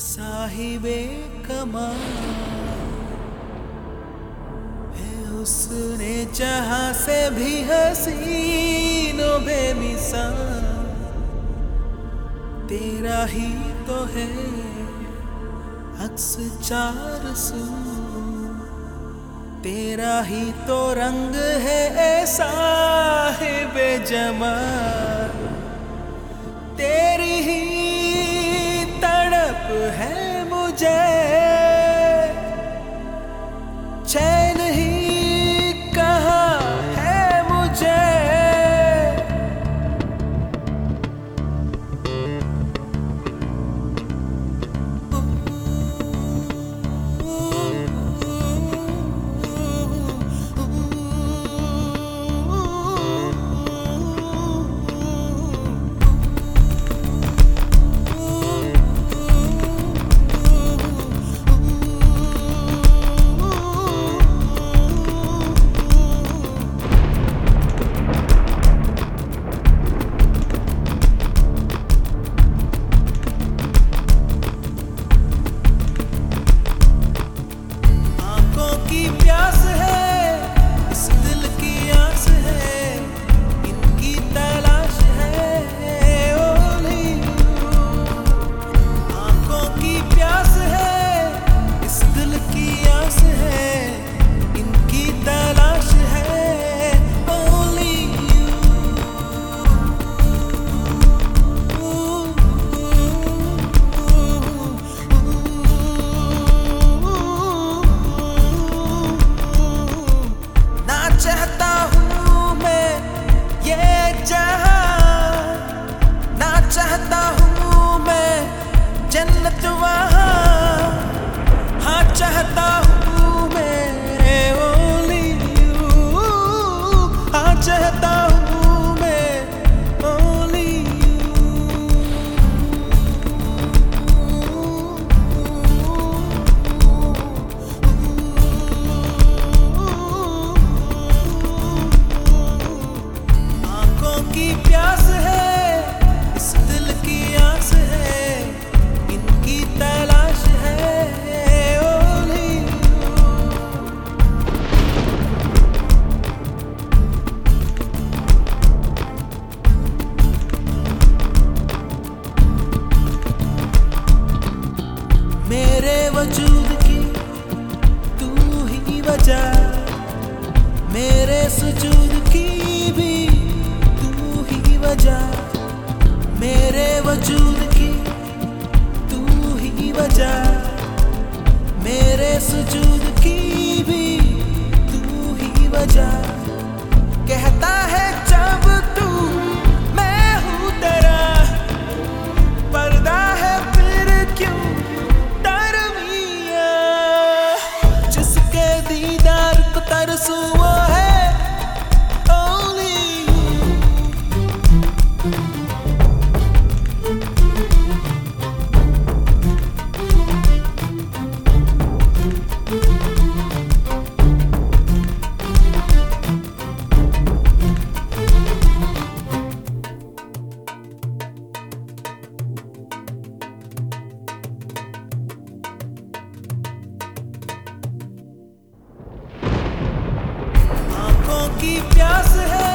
साहिबे कमा उसने जहाँ से भी हसीनो बेमिसाल। तेरा ही तो है अक्स चार सू। तेरा ही तो रंग है ऐसा है बेजमाल तेरी ही day. की प्यास है, इस दिल की आस है, इनकी तलाश है you। मेरे वजूद की तू ही वजह वजह मेरे वजूद की तू ही वजह। मेरे सुजूद की भी तू ही वजह। की प्यास है।